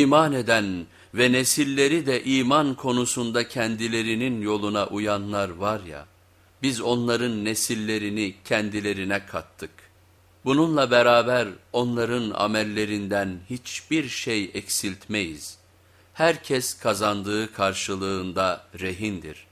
İman eden ve nesilleri de iman konusunda kendilerinin yoluna uyanlar var ya, biz onların nesillerini kendilerine kattık. Bununla beraber onların amellerinden hiçbir şey eksiltmeyiz. Herkes kazandığı karşılığında rehindir.''